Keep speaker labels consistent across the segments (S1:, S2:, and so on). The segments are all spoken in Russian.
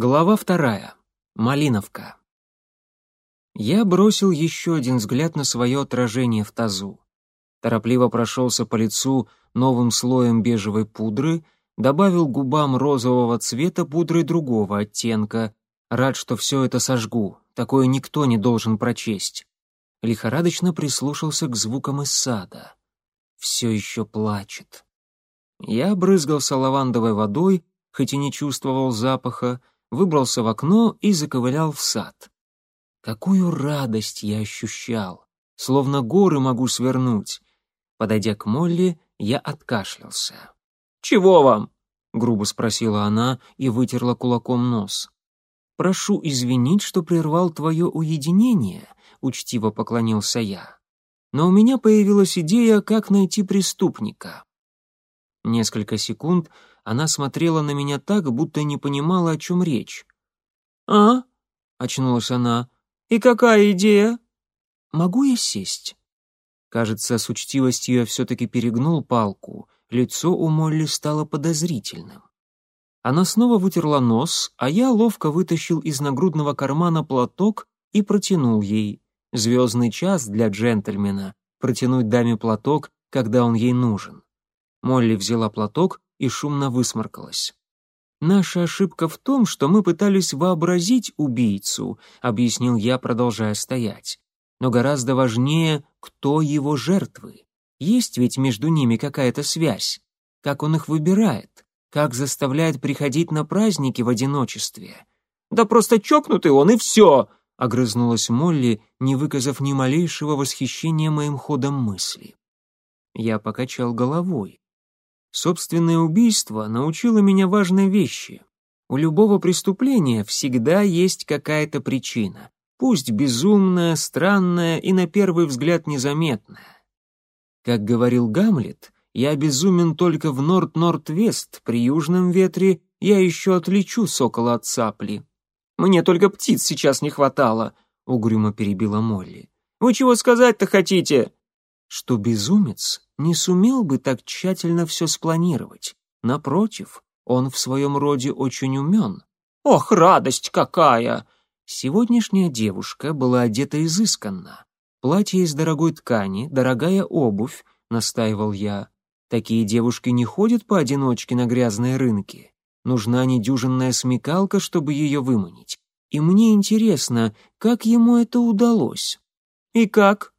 S1: Глава вторая. Малиновка. Я бросил еще один взгляд на свое отражение в тазу. Торопливо прошелся по лицу новым слоем бежевой пудры, добавил губам розового цвета пудры другого оттенка. Рад, что все это сожгу, такое никто не должен прочесть. Лихорадочно прислушался к звукам из сада. Все еще плачет. Я брызгался лавандовой водой, хоть и не чувствовал запаха, выбрался в окно и заковылял в сад. Какую радость я ощущал! Словно горы могу свернуть. Подойдя к Молли, я откашлялся. «Чего вам?» — грубо спросила она и вытерла кулаком нос. «Прошу извинить, что прервал твое уединение», — учтиво поклонился я. «Но у меня появилась идея, как найти преступника». Несколько секунд она смотрела на меня так, будто не понимала, о чем речь. «А?» — очнулась она. «И какая идея?» «Могу я сесть?» Кажется, с учтивостью я все-таки перегнул палку. Лицо у Молли стало подозрительным. Она снова вытерла нос, а я ловко вытащил из нагрудного кармана платок и протянул ей. Звездный час для джентльмена — протянуть даме платок, когда он ей нужен. Молли взяла платок и шумно высморкалась. «Наша ошибка в том, что мы пытались вообразить убийцу», — объяснил я, продолжая стоять. «Но гораздо важнее, кто его жертвы. Есть ведь между ними какая-то связь. Как он их выбирает? Как заставляет приходить на праздники в одиночестве?» «Да просто чокнутый он, и все!» — огрызнулась Молли, не выказав ни малейшего восхищения моим ходом мысли. Я покачал головой. Собственное убийство научило меня важной вещи. У любого преступления всегда есть какая-то причина, пусть безумная, странная и на первый взгляд незаметная. Как говорил Гамлет, я безумен только в Норд-Норд-Вест, при южном ветре я еще отличу сокола от цапли. Мне только птиц сейчас не хватало, угрюмо перебила Молли. Вы чего сказать-то хотите? Что безумец не сумел бы так тщательно все спланировать. Напротив, он в своем роде очень умен. «Ох, радость какая!» Сегодняшняя девушка была одета изысканно. Платье из дорогой ткани, дорогая обувь, настаивал я. Такие девушки не ходят поодиночке на грязные рынки. Нужна недюжинная смекалка, чтобы ее выманить. И мне интересно, как ему это удалось. И как?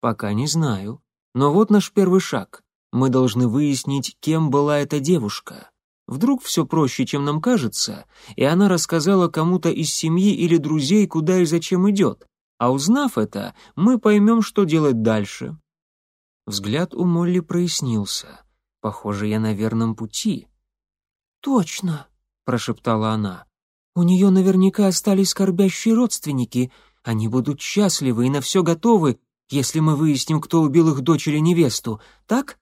S1: Пока не знаю. Но вот наш первый шаг. Мы должны выяснить, кем была эта девушка. Вдруг все проще, чем нам кажется, и она рассказала кому-то из семьи или друзей, куда и зачем идет. А узнав это, мы поймем, что делать дальше. Взгляд у Молли прояснился. Похоже, я на верном пути. «Точно», — прошептала она. «У нее наверняка остались скорбящие родственники. Они будут счастливы и на все готовы, если мы выясним, кто убил их дочь невесту, так?»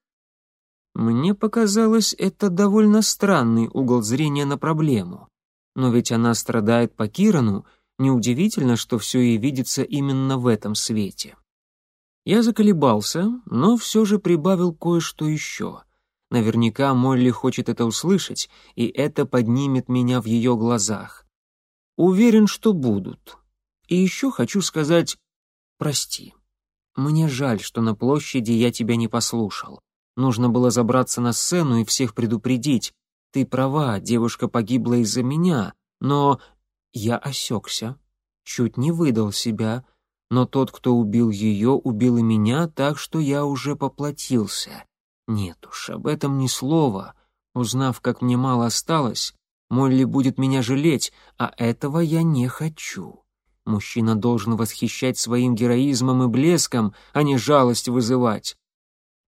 S1: Мне показалось, это довольно странный угол зрения на проблему. Но ведь она страдает по Кирану, неудивительно, что все ей видится именно в этом свете. Я заколебался, но все же прибавил кое-что еще. Наверняка Молли хочет это услышать, и это поднимет меня в ее глазах. Уверен, что будут. И еще хочу сказать «прости». Мне жаль, что на площади я тебя не послушал. Нужно было забраться на сцену и всех предупредить. Ты права, девушка погибла из-за меня, но я осекся, чуть не выдал себя, но тот, кто убил ее, убил и меня, так что я уже поплатился. Нет уж, об этом ни слова. Узнав, как мне мало осталось, Молли будет меня жалеть, а этого я не хочу. Мужчина должен восхищать своим героизмом и блеском, а не жалость вызывать.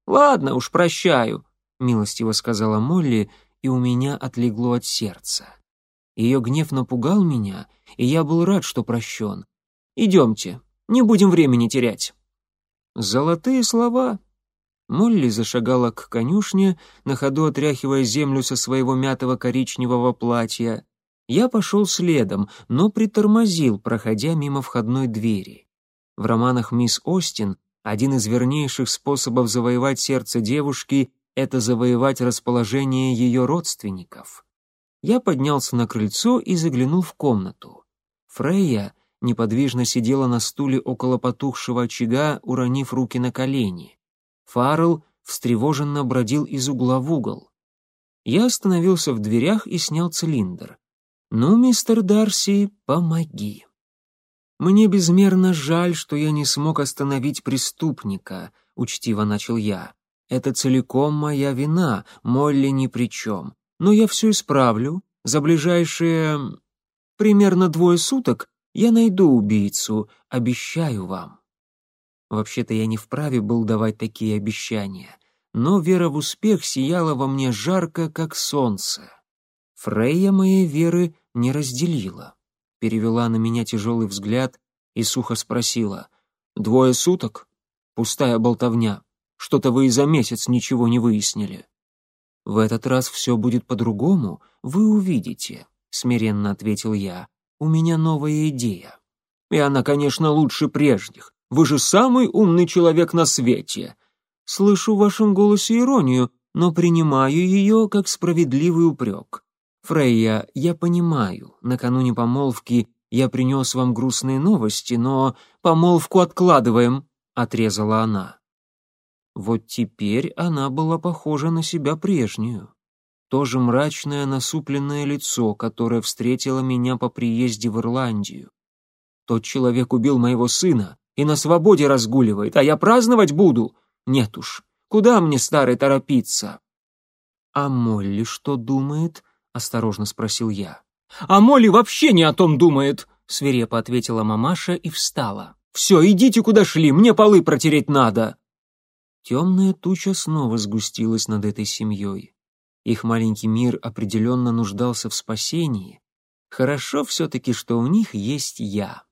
S1: «Ладно уж, прощаю», — милостиво сказала Молли, и у меня отлегло от сердца. Ее гнев напугал меня, и я был рад, что прощен. «Идемте, не будем времени терять». Золотые слова. Молли зашагала к конюшне, на ходу отряхивая землю со своего мятого коричневого платья. Я пошел следом, но притормозил, проходя мимо входной двери. В романах «Мисс Остин» один из вернейших способов завоевать сердце девушки — это завоевать расположение ее родственников. Я поднялся на крыльцо и заглянул в комнату. Фрейя неподвижно сидела на стуле около потухшего очага, уронив руки на колени. Фаррелл встревоженно бродил из угла в угол. Я остановился в дверях и снял цилиндр. «Ну, мистер Дарси, помоги». «Мне безмерно жаль, что я не смог остановить преступника», — учтиво начал я. «Это целиком моя вина, Молли ни при чем. Но я все исправлю. За ближайшие... примерно двое суток я найду убийцу, обещаю вам». Вообще-то я не вправе был давать такие обещания, но вера в успех сияла во мне жарко, как солнце. Фрейя моей веры не разделила. Перевела на меня тяжелый взгляд и сухо спросила. «Двое суток? Пустая болтовня. Что-то вы и за месяц ничего не выяснили». «В этот раз все будет по-другому, вы увидите», — смиренно ответил я. «У меня новая идея». «И она, конечно, лучше прежних. Вы же самый умный человек на свете». «Слышу в вашем голосе иронию, но принимаю ее как справедливый упрек. «Фрейя, я понимаю, накануне помолвки я принес вам грустные новости, но помолвку откладываем», — отрезала она. Вот теперь она была похожа на себя прежнюю. То же мрачное насупленное лицо, которое встретило меня по приезде в Ирландию. Тот человек убил моего сына и на свободе разгуливает, а я праздновать буду? Нет уж, куда мне, старый, торопиться? А Молли что думает? — осторожно спросил я. «А Молли вообще не о том думает!» — свирепо ответила мамаша и встала. «Все, идите куда шли, мне полы протереть надо!» Темная туча снова сгустилась над этой семьей. Их маленький мир определенно нуждался в спасении. Хорошо все-таки, что у них есть я.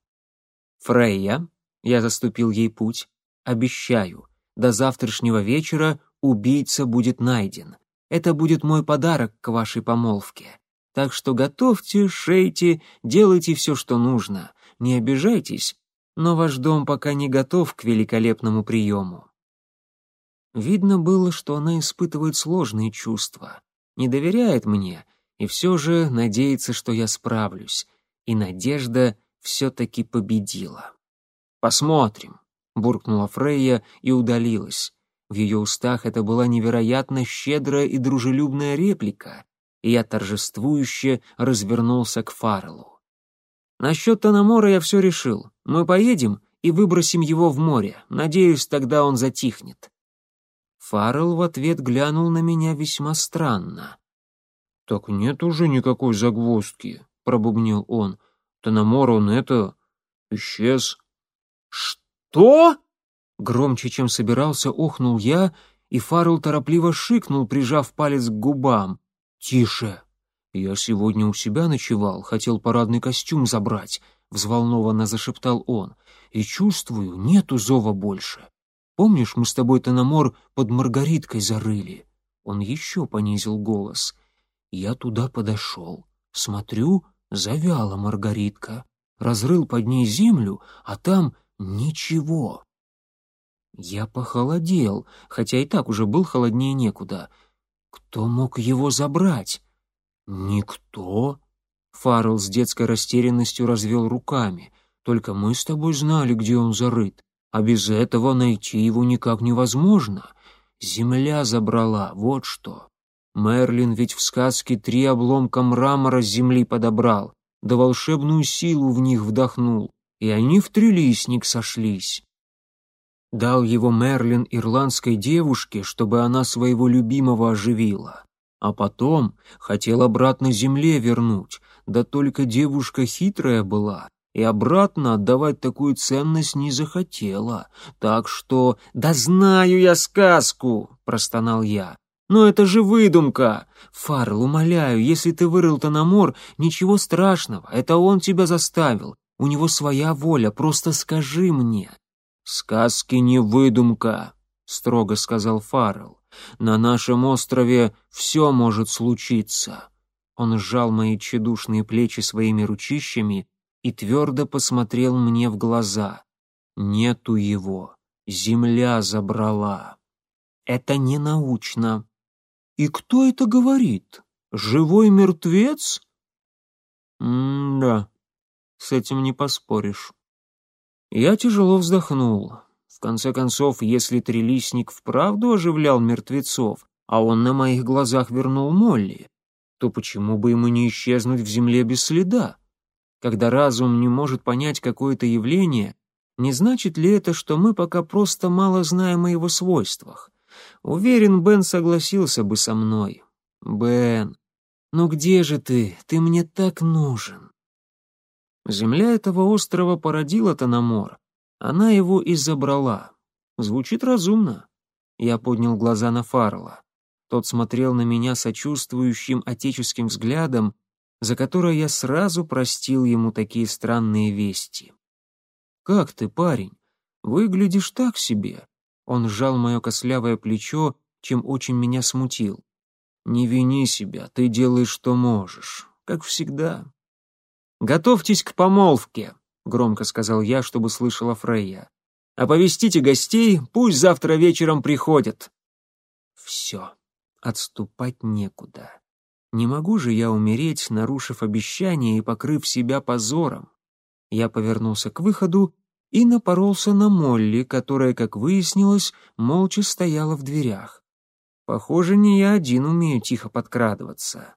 S1: «Фрейя», — я заступил ей путь, — «обещаю, до завтрашнего вечера убийца будет найден. Это будет мой подарок к вашей помолвке. Так что готовьте, шейте, делайте все, что нужно. Не обижайтесь, но ваш дом пока не готов к великолепному приему». Видно было, что она испытывает сложные чувства, не доверяет мне и все же надеется, что я справлюсь. И надежда все-таки победила. «Посмотрим», — буркнула Фрейя и удалилась. В ее устах это была невероятно щедрая и дружелюбная реплика, и я торжествующе развернулся к Фарреллу. «Насчет Танамора я все решил. Мы поедем и выбросим его в море. Надеюсь, тогда он затихнет». Фаррелл в ответ глянул на меня весьма странно. «Так нет уже никакой загвоздки», — пробубнил он. «Танамор он это... исчез». «Что?» Громче, чем собирался, охнул я, и Фаррелл торопливо шикнул, прижав палец к губам. «Тише! Я сегодня у себя ночевал, хотел парадный костюм забрать», — взволнованно зашептал он. «И чувствую, нету зова больше. Помнишь, мы с тобой Тономор под Маргариткой зарыли?» Он еще понизил голос. «Я туда подошел. Смотрю, завяла Маргаритка. Разрыл под ней землю, а там ничего. Я похолодел, хотя и так уже был холоднее некуда. Кто мог его забрать? Никто. Фаррелл с детской растерянностью развел руками. Только мы с тобой знали, где он зарыт. А без этого найти его никак невозможно. Земля забрала, вот что. Мерлин ведь в сказке три обломка мрамора с земли подобрал, да волшебную силу в них вдохнул, и они в трилистник сошлись. Дал его Мерлин ирландской девушке, чтобы она своего любимого оживила. А потом хотел обратно земле вернуть, да только девушка хитрая была, и обратно отдавать такую ценность не захотела. Так что... «Да знаю я сказку!» — простонал я. «Но это же выдумка! Фаррелл, умоляю, если ты вырыл Тономор, ничего страшного, это он тебя заставил. У него своя воля, просто скажи мне». «Сказки не выдумка», — строго сказал Фаррелл. «На нашем острове все может случиться». Он сжал мои тщедушные плечи своими ручищами и твердо посмотрел мне в глаза. «Нету его. Земля забрала». «Это не научно». «И кто это говорит?» Живой мертвец? М-да, с этим не поспоришь. Я тяжело вздохнул. В конце концов, если трилистник вправду оживлял мертвецов, а он на моих глазах вернул Молли, то почему бы ему не исчезнуть в земле без следа? Когда разум не может понять какое-то явление, не значит ли это, что мы пока просто мало знаем о его свойствах? Уверен, Бен согласился бы со мной. Бен, ну где же ты? Ты мне так нужен. Земля этого острова породила Танамор. Она его и забрала. Звучит разумно. Я поднял глаза на Фарла. Тот смотрел на меня сочувствующим отеческим взглядом, за которое я сразу простил ему такие странные вести. «Как ты, парень? Выглядишь так себе». Он сжал мое костлявое плечо, чем очень меня смутил. «Не вини себя, ты делаешь, что можешь, как всегда». «Готовьтесь к помолвке», — громко сказал я, чтобы слышала Фрейя. «Оповестите гостей, пусть завтра вечером приходят». «Все, отступать некуда. Не могу же я умереть, нарушив обещание и покрыв себя позором. Я повернулся к выходу и напоролся на Молли, которая, как выяснилось, молча стояла в дверях. Похоже, не я один умею тихо подкрадываться.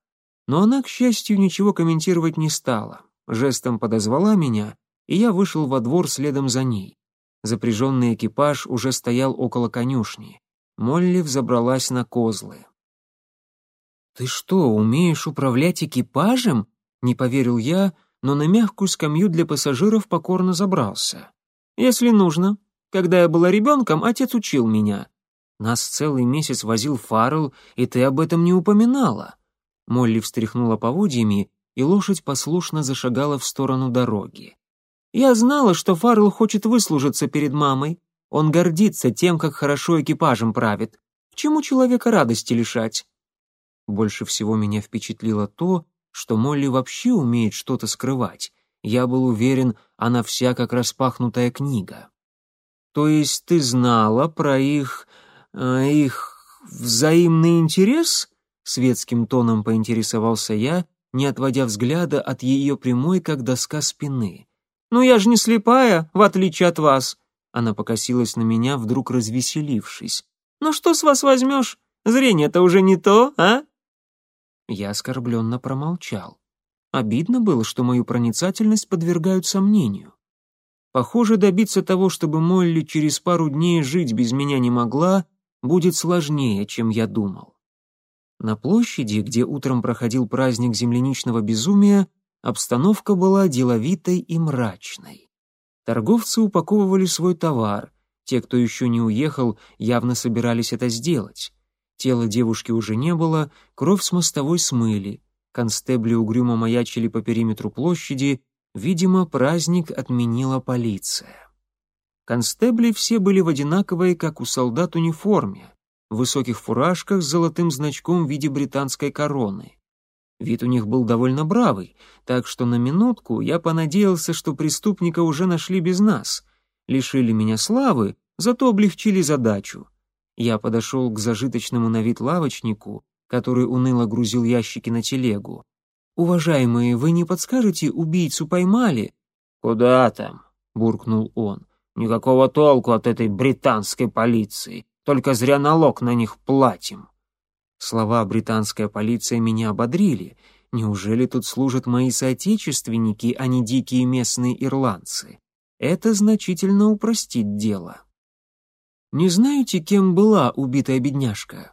S1: Но она, к счастью, ничего комментировать не стала. Жестом подозвала меня, и я вышел во двор следом за ней. Запряженный экипаж уже стоял около конюшни. Молли взобралась на козлы. «Ты что, умеешь управлять экипажем?» — не поверил я, но на мягкую скамью для пассажиров покорно забрался. «Если нужно. Когда я была ребенком, отец учил меня. Нас целый месяц возил Фаррелл, и ты об этом не упоминала». Молли встряхнула поводьями, и лошадь послушно зашагала в сторону дороги. «Я знала, что Фаррелл хочет выслужиться перед мамой. Он гордится тем, как хорошо экипажем правит. Чему человека радости лишать?» Больше всего меня впечатлило то, что Молли вообще умеет что-то скрывать. Я был уверен, она вся как распахнутая книга. То есть ты знала про их... Э, их взаимный интерес? Светским тоном поинтересовался я, не отводя взгляда от ее прямой, как доска спины. «Ну я же не слепая, в отличие от вас!» Она покосилась на меня, вдруг развеселившись. «Ну что с вас возьмешь? Зрение-то уже не то, а?» Я оскорбленно промолчал. Обидно было, что мою проницательность подвергают сомнению. Похоже, добиться того, чтобы Молли через пару дней жить без меня не могла, будет сложнее, чем я думал. На площади, где утром проходил праздник земляничного безумия, обстановка была деловитой и мрачной. Торговцы упаковывали свой товар, те, кто еще не уехал, явно собирались это сделать. Тела девушки уже не было, кровь с мостовой смыли. Констебли угрюмо маячили по периметру площади, видимо, праздник отменила полиция. Констебли все были в одинаковой, как у солдат, униформе, в высоких фуражках с золотым значком в виде британской короны. Вид у них был довольно бравый, так что на минутку я понадеялся, что преступника уже нашли без нас. Лишили меня славы, зато облегчили задачу. Я подошел к зажиточному на вид лавочнику, который уныло грузил ящики на телегу. «Уважаемые, вы не подскажете, убийцу поймали?»
S2: «Куда там?» — буркнул он. «Никакого толку от этой британской полиции. Только зря налог на них платим».
S1: Слова «британская полиция» меня ободрили. Неужели тут служат мои соотечественники, а не дикие местные ирландцы? Это значительно упростит дело. «Не знаете, кем была убитая бедняжка?»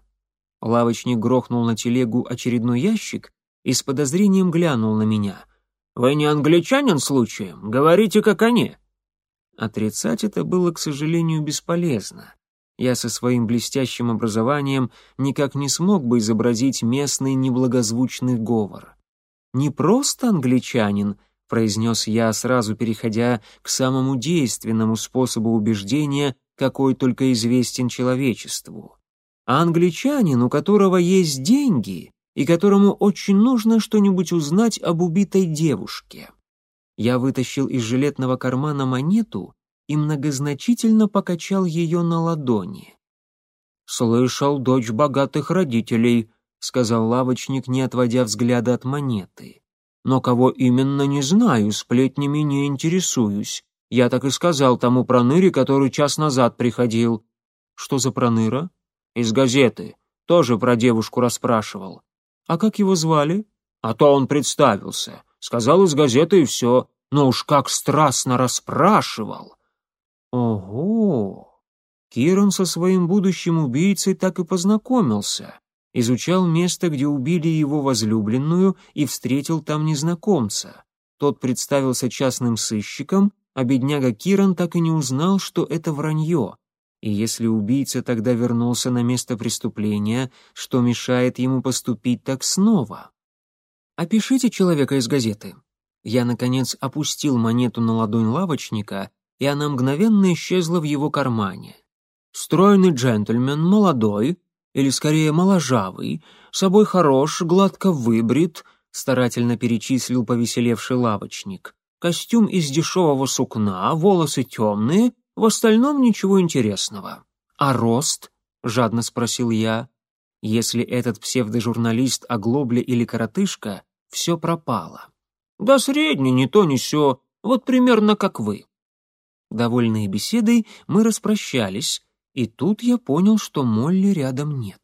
S1: Лавочник грохнул на телегу очередной ящик и с подозрением глянул на меня.
S2: «Вы не англичанин случаем? Говорите, как они».
S1: Отрицать это было, к сожалению, бесполезно. Я со своим блестящим образованием никак не смог бы изобразить местный неблагозвучный говор. «Не просто англичанин», — произнес я, сразу переходя к самому действенному способу убеждения, какой только известен человечеству. А англичанин, у которого есть деньги и которому очень нужно что-нибудь узнать об убитой девушке. Я вытащил из жилетного кармана монету и многозначительно покачал ее на ладони.
S2: «Слышал, дочь богатых родителей»,
S1: сказал лавочник, не отводя взгляда от монеты. «Но кого именно, не знаю, сплетнями не интересуюсь. Я так и сказал тому проныре, который час назад приходил». «Что за проныра?» «Из газеты. Тоже про девушку расспрашивал». «А как его звали?» «А то он представился. Сказал из газеты и все. Но уж как страстно расспрашивал». «Ого!» Киран со своим будущим убийцей так и познакомился изучал место, где убили его возлюбленную, и встретил там незнакомца. Тот представился частным сыщиком, а бедняга Киран так и не узнал, что это вранье. И если убийца тогда вернулся на место преступления, что мешает ему поступить так снова? «Опишите человека из газеты». Я, наконец, опустил монету на ладонь лавочника, и она мгновенно исчезла в его кармане. Стройный джентльмен, молодой, или скорее моложавый, собой хорош, гладко выбрит, старательно перечислил повеселевший лавочник. Костюм из дешевого сукна, волосы темные, в остальном ничего интересного. А рост? жадно спросил я. Если этот псевдожурналист оглобля или коротышка, все пропало. Да средний, не то, ни сё, вот примерно как вы. Довольные беседой, мы распрощались, и тут я понял, что Молли рядом нет.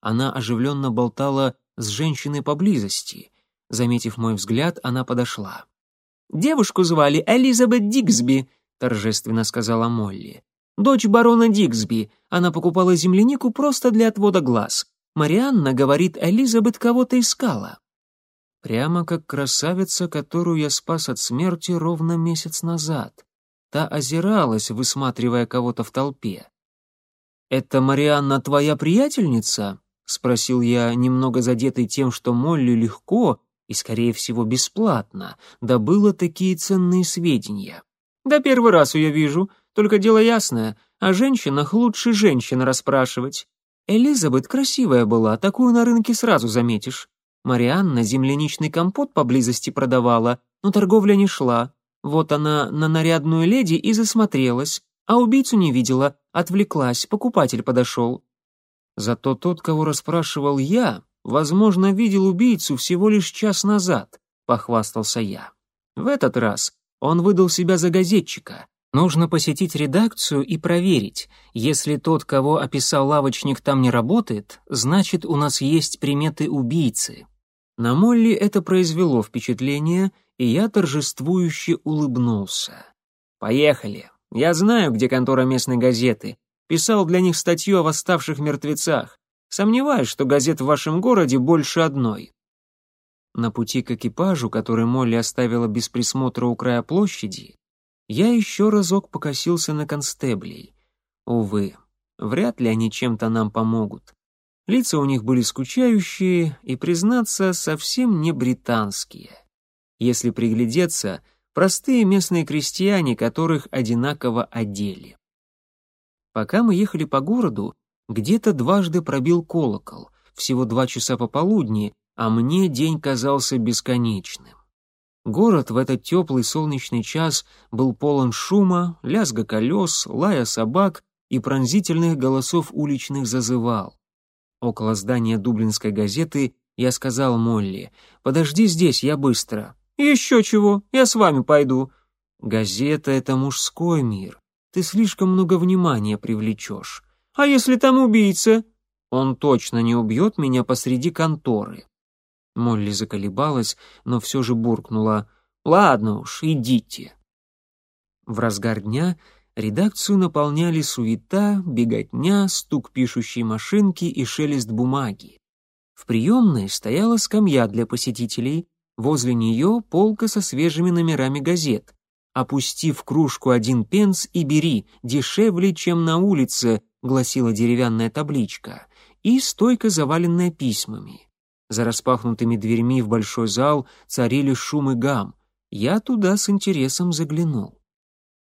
S1: Она оживленно болтала с женщиной поблизости. Заметив мой взгляд, она подошла. «Девушку звали Элизабет Диксби», — торжественно сказала Молли. «Дочь барона Диксби. Она покупала землянику просто для отвода глаз. Марианна, говорит, Элизабет кого-то искала». Прямо как красавица, которую я спас от смерти ровно месяц назад. Та озиралась, высматривая кого-то в толпе. «Это Марианна твоя приятельница?» — спросил я, немного задетый тем, что Молли легко и, скорее всего, бесплатно добыла такие ценные сведения. «Да первый раз ее вижу, только дело ясное, о женщинах лучше женщин расспрашивать. Элизабет красивая была, такую на рынке сразу заметишь. Марианна земляничный компот поблизости продавала, но торговля не шла. Вот она на нарядную леди и засмотрелась, а убийцу не видела, отвлеклась, покупатель подошел. Зато тот, кого расспрашивал я, возможно, видел убийцу всего лишь час назад, похвастался я. В этот раз он выдал себя за газетчика. Нужно посетить редакцию и проверить. Если тот, кого описал лавочник, там не работает, значит, у нас есть приметы убийцы. На Молли это произвело впечатление, и я торжествующе улыбнулся. «Поехали!» Я знаю, где контора местной газеты. Писал для них статью о восставших мертвецах. Сомневаюсь, что газет в вашем городе больше одной». На пути к экипажу, который Молли оставила без присмотра у края площади, я еще разок покосился на констеблей. Увы, вряд ли они чем-то нам помогут. Лица у них были скучающие и, признаться, совсем не британские. Если приглядеться — Простые местные крестьяне, которых одинаково одели. Пока мы ехали по городу, где-то дважды пробил колокол, всего два часа пополудни, а мне день казался бесконечным. Город в этот теплый солнечный час был полон шума, лязга колес, лая собак и пронзительных голосов уличных зазывал. Около здания Дублинской газеты я сказал Молли, «Подожди здесь, я быстро». «Еще чего, я с вами пойду». «Газета — это мужской мир. Ты слишком много внимания привлечешь. А если там убийца?» «Он точно не убьет меня посреди конторы». Молли заколебалась, но все же буркнула. «Ладно уж, идите». В разгар дня редакцию наполняли суета, беготня, стук пишущей машинки и шелест бумаги. В приемной стояла скамья для посетителей, Возле нее полка со свежими номерами газет. «Опустив кружку один пенс и бери, дешевле, чем на улице», гласила деревянная табличка, и стойка, заваленная письмами. За распахнутыми дверьми в большой зал царили шум и гам. Я туда с интересом заглянул.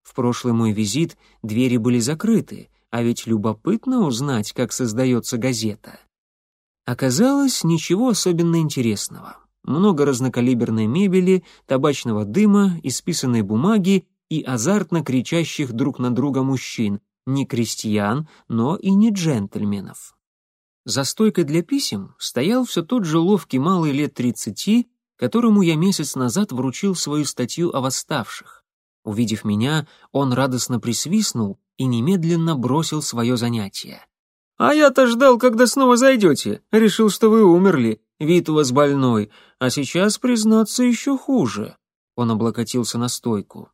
S1: В прошлый мой визит двери были закрыты, а ведь любопытно узнать, как создается газета. Оказалось, ничего особенно интересного много разнокалиберной мебели, табачного дыма, исписанной бумаги и азартно кричащих друг на друга мужчин, не крестьян, но и не джентльменов. За стойкой для писем стоял все тот же ловкий малый лет тридцати, которому я месяц назад вручил свою статью о восставших. Увидев меня, он радостно присвистнул и немедленно бросил свое занятие. «А я-то ждал, когда снова зайдете. Решил, что вы умерли. Вид у вас больной. А сейчас, признаться, еще хуже». Он облокотился на стойку.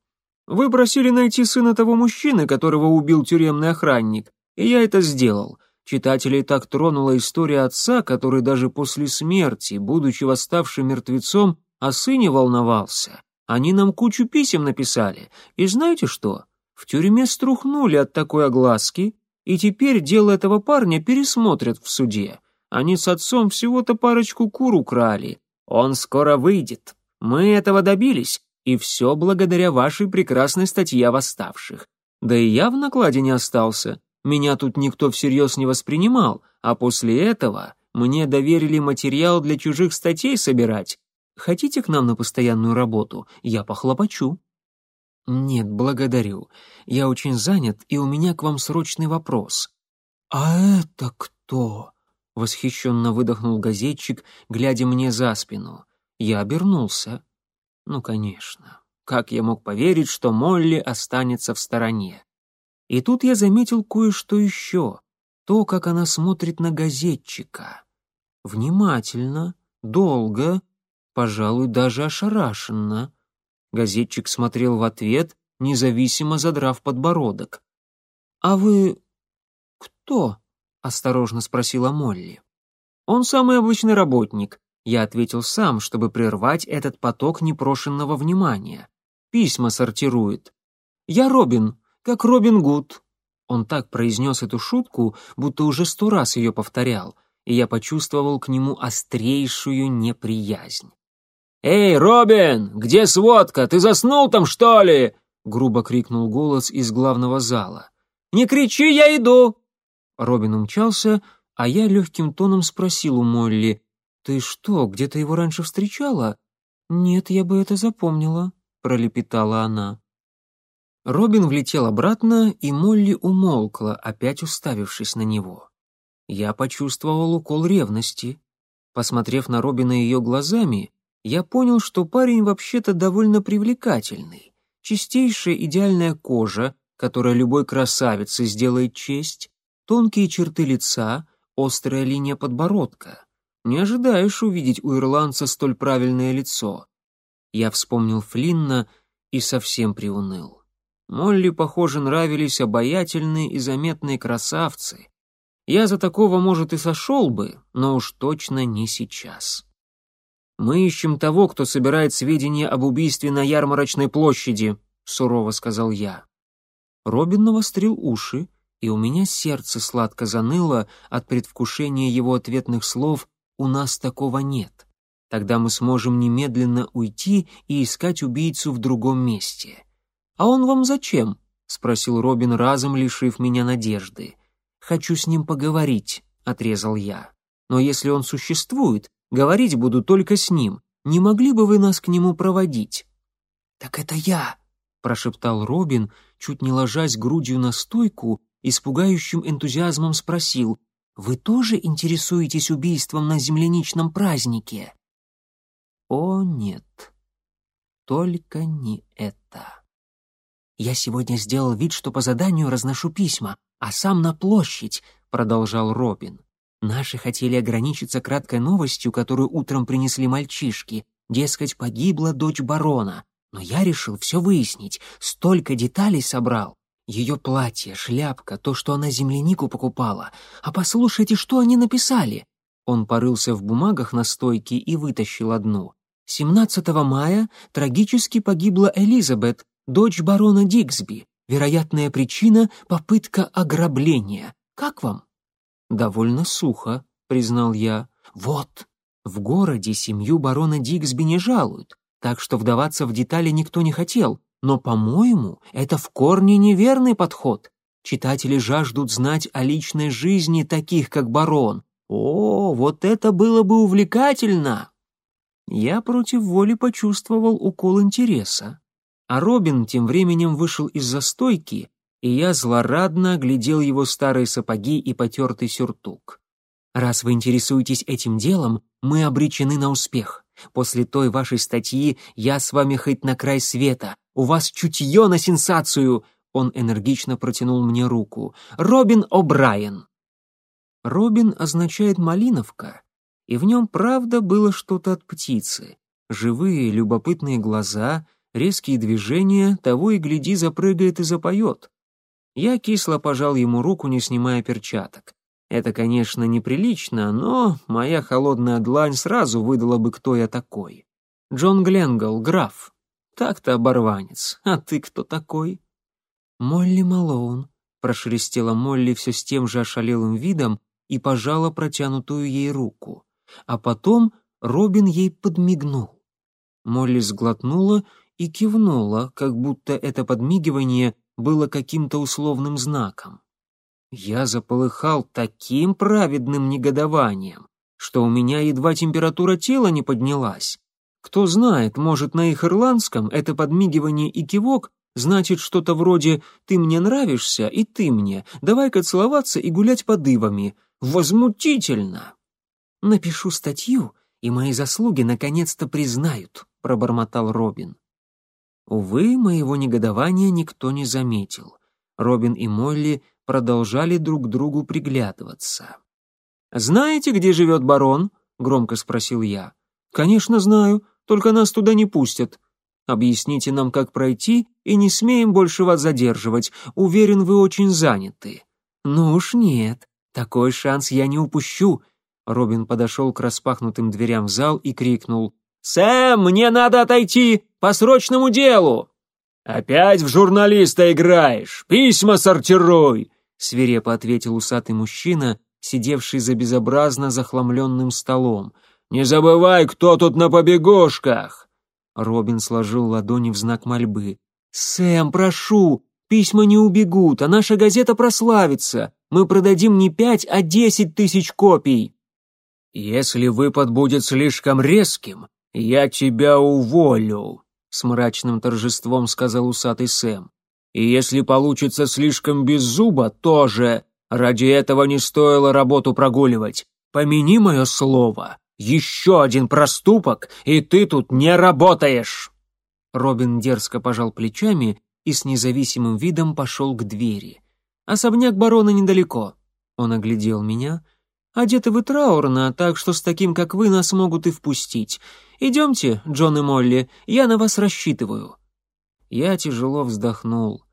S1: «Вы просили найти сына того мужчины, которого убил тюремный охранник, и я это сделал. Читателей так тронула история отца, который даже после смерти, будучи восставшим мертвецом, о сыне волновался. Они нам кучу писем написали. И знаете что? В тюрьме струхнули от такой огласки, и теперь дело этого парня пересмотрят в суде. Они с отцом всего-то парочку кур украли. Он скоро выйдет. Мы этого добились, и все благодаря вашей прекрасной статье восставших. Да и я в накладе не остался. Меня тут никто всерьез не воспринимал, а после этого мне доверили материал для чужих статей собирать. Хотите к нам на постоянную работу? Я похлопочу». «Нет, благодарю. Я очень занят, и у меня к вам срочный вопрос». «А это кто?» — восхищенно выдохнул газетчик, глядя мне за спину. Я обернулся. «Ну, конечно. Как я мог поверить, что Молли останется в стороне?» И тут я заметил кое-что еще. То, как она смотрит на газетчика. Внимательно, долго, пожалуй, даже ошарашенно. Газетчик смотрел в ответ, независимо задрав подбородок. «А вы кто?» — осторожно спросила Молли. «Он самый обычный работник», — я ответил сам, чтобы прервать этот поток непрошенного внимания. «Письма сортирует». «Я Робин, как Робин Гуд». Он так произнес эту шутку, будто уже сто раз ее повторял, и я почувствовал к нему острейшую неприязнь. «Эй, Робин, где сводка? Ты заснул там, что ли?» — грубо крикнул голос из главного зала. «Не кричи, я иду!» Робин умчался, а я легким тоном спросил у Молли, «Ты что, где-то его раньше встречала?» «Нет, я бы это запомнила», — пролепетала она. Робин влетел обратно, и Молли умолкла, опять уставившись на него. Я почувствовал укол ревности. Посмотрев на Робина ее глазами, я понял, что парень вообще-то довольно привлекательный. Чистейшая идеальная кожа, которая любой красавице сделает честь, тонкие черты лица, острая линия подбородка. Не ожидаешь увидеть у ирландца столь правильное лицо. Я вспомнил Флинна и совсем приуныл. Молли, похоже, нравились обаятельные и заметные красавцы. Я за такого, может, и сошел бы, но уж точно не сейчас. «Мы ищем того, кто собирает сведения об убийстве на ярмарочной площади», — сурово сказал я. Робин навострил уши, и у меня сердце сладко заныло от предвкушения его ответных слов «У нас такого нет». Тогда мы сможем немедленно уйти и искать убийцу в другом месте. «А он вам зачем?» — спросил Робин, разом лишив меня надежды. «Хочу с ним поговорить», — отрезал я. «Но если он существует, говорить буду только с ним. Не могли бы вы нас к нему проводить?» «Так это я», — прошептал Робин, чуть не ложась грудью на стойку, испугающим энтузиазмом спросил, «Вы тоже интересуетесь убийством на земляничном празднике?» «О, нет, только не это». «Я сегодня сделал вид, что по заданию разношу письма, а сам на площадь», — продолжал Робин. «Наши хотели ограничиться краткой новостью, которую утром принесли мальчишки. Дескать, погибла дочь барона. Но я решил все выяснить, столько деталей собрал. Ее платье, шляпка, то, что она землянику покупала. А послушайте, что они написали». Он порылся в бумагах на стойке и вытащил одну. 17 мая трагически погибла Элизабет, дочь барона Диксби. Вероятная причина — попытка ограбления. Как вам?» «Довольно сухо», — признал я. «Вот, в городе семью барона Диксби не жалуют, так что вдаваться в детали никто не хотел, но, по-моему, это в корне неверный подход. Читатели жаждут знать о личной жизни таких, как барон. О, вот это было бы увлекательно!» Я против воли почувствовал укол интереса. А Робин тем временем вышел из застойки, и я злорадно глядел его старые сапоги и потертый сюртук. Раз вы интересуетесь этим делом, мы обречены на успех. После той вашей статьи я с вами хоть на край света. У вас чутье на сенсацию!» Он энергично протянул мне руку. «Робин О'Брайен!» Робин означает «малиновка», и в нем правда было что-то от птицы. Живые, любопытные глаза, резкие движения, того и гляди, запрыгает и запоет. Я кисло пожал ему руку, не снимая перчаток. Это, конечно, неприлично, но моя холодная длань сразу выдала бы, кто я такой. Джон Гленгл, граф. Так-то оборванец. А ты кто такой? Молли Малоун, прошелестела Молли все с тем же ошалелым видом и пожала протянутую ей руку. А потом Робин ей подмигнул. Молли сглотнула и кивнула, как будто это подмигивание было каким-то условным знаком. Я заполыхал таким праведным негодованием, что у меня едва температура тела не поднялась. Кто знает, может, на их ирландском это подмигивание и кивок значит что-то вроде «ты мне нравишься, и ты мне, давай-ка целоваться и гулять под ивами». Возмутительно! Напишу статью, и мои заслуги наконец-то признают, пробормотал Робин. Увы, моего негодования никто не заметил. Робин и Молли продолжали друг другу приглядываться. «Знаете, где живет барон?» — громко спросил я. «Конечно знаю, только нас туда не пустят. Объясните нам, как пройти, и не смеем больше вас задерживать. Уверен, вы очень заняты». «Ну уж нет, такой шанс я не упущу». Робин подошел к распахнутым дверям в зал и крикнул. «Сэм, мне надо отойти! По срочному делу!»
S2: «Опять в журналиста играешь? Письма сортируй!» — свирепо ответил усатый мужчина, сидевший за безобразно захламленным столом. «Не забывай, кто тут на побегушках!»
S1: Робин сложил ладони в знак мольбы. «Сэм, прошу, письма не убегут, а наша газета прославится. Мы продадим не пять, а десять тысяч копий».
S2: «Если выпад будет слишком резким, я тебя уволю», — с мрачным торжеством сказал усатый Сэм. И если получится слишком без зуба, тоже. Ради этого не стоило работу прогуливать. Помяни мое слово. Еще один проступок, и ты тут не работаешь!»
S1: Робин дерзко пожал плечами и с независимым видом пошел к двери. «Особняк барона недалеко». Он оглядел меня. «Одеты вы траурно, так что с таким, как вы, нас могут и впустить. Идемте, Джон и Молли, я на вас рассчитываю». Я тяжело вздохнул.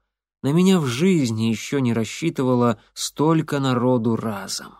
S1: На меня в жизни еще не рассчитывало столько народу разом.